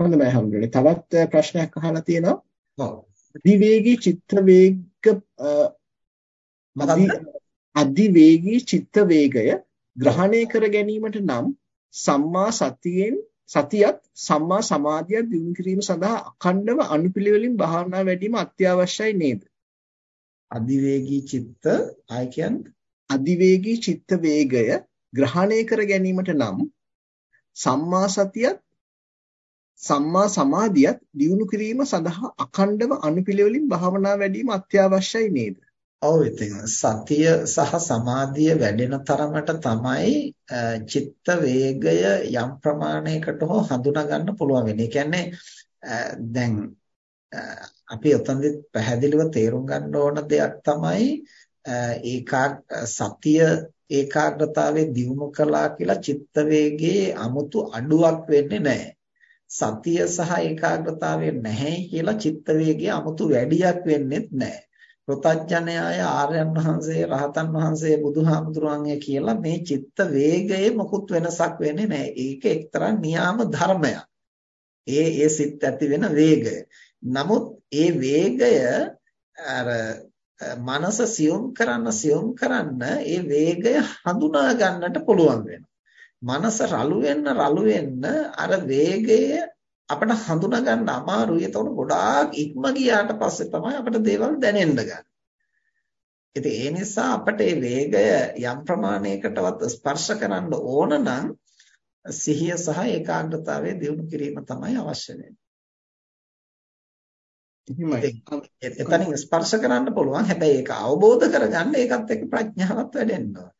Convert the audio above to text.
හොඳයි හම්බුනේ. තවත් ප්‍රශ්නයක් අහලා තියෙනවා. ඔව්. අධිවේගී චිත්ත වේග අධිවේගී චිත්ත වේගය ග්‍රහණය කර ගැනීමට නම් සම්මා සතියෙන් සතියත් සම්මා සමාධියත් දිනු කිරීම සඳහා අඛණ්ඩව අනුපිළිවෙලින් භාවනා වැඩිම අත්‍යවශ්‍යයි නේද? අධිවේගී චිත්ත ආය කියන්නේ අධිවේගී චිත්ත වේගය ග්‍රහණය කර ගැනීමට නම් සම්මා සතියත් සම්මා සමාධියත් දියුණු කිරීම සඳහා අඛණ්ඩව අනුපිළිවෙලින් භාවනා වැඩිම අත්‍යවශ්‍යයි නේද? ඔව් ඉතින් සතිය සහ සමාධිය වැඩෙන තරමට තමයි චිත්ත වේගය යම් ප්‍රමාණයකට හෝ හඳුනා ගන්න පුළුවන් වෙන්නේ. ඒ කියන්නේ දැන් අපි ඔතනදි පැහැදිලිව තේරුම් ගන්න ඕන දෙයක් තමයි ඒකා සතිය ඒකාග්‍රතාවයේ දියුණු කළා කියලා චිත්ත වේගයේ 아무තු අඩුවක් වෙන්නේ නැහැ. සතිය සහ ඒකාග්‍රතාවය නැහැ කියලා චිත්ත වේගය 아무තු වැඩියක් වෙන්නේත් නැහැ. ප්‍රතඥයාය ආර්යයන් වහන්සේ රහතන් වහන්සේ බුදුහාමුදුරන්ගේ කියලා මේ චිත්ත වේගයේ මොකුත් වෙනසක් වෙන්නේ නැහැ. ඒක එක්තරා නියාම ධර්මයක්. ඒ ඒ සිත් ඇති වෙන වේගය. නමුත් ඒ වේගය අර මනස සියුම් කරන්න සියුම් කරන්න ඒ වේගය හඳුනා ගන්නට පුළුවන් වෙනවා. මනස රළු වෙන්න රළු වෙන්න අර වේගය අපිට හඳුනා ගන්න අමාරුයි. එතකොට ගොඩාක් ඉක්ම ගියාට පස්සේ තමයි අපිට දේවල් දැනෙන්න ගන්නේ. ඉතින් ඒ නිසා අපිට මේ වේගය යම් ප්‍රමාණයකටවත් ස්පර්ශ කරන්න ඕන නම් සිහිය සහ ඒකාග්‍රතාවය දියුණු කිරීම තමයි අවශ්‍ය වෙන්නේ. එතනින් ස්පර්ශ කරන්න පුළුවන්. හැබැයි ඒක අවබෝධ කරගන්න ඒකත් එක්ක ප්‍රඥාවත් වැඩෙන්න ඕන.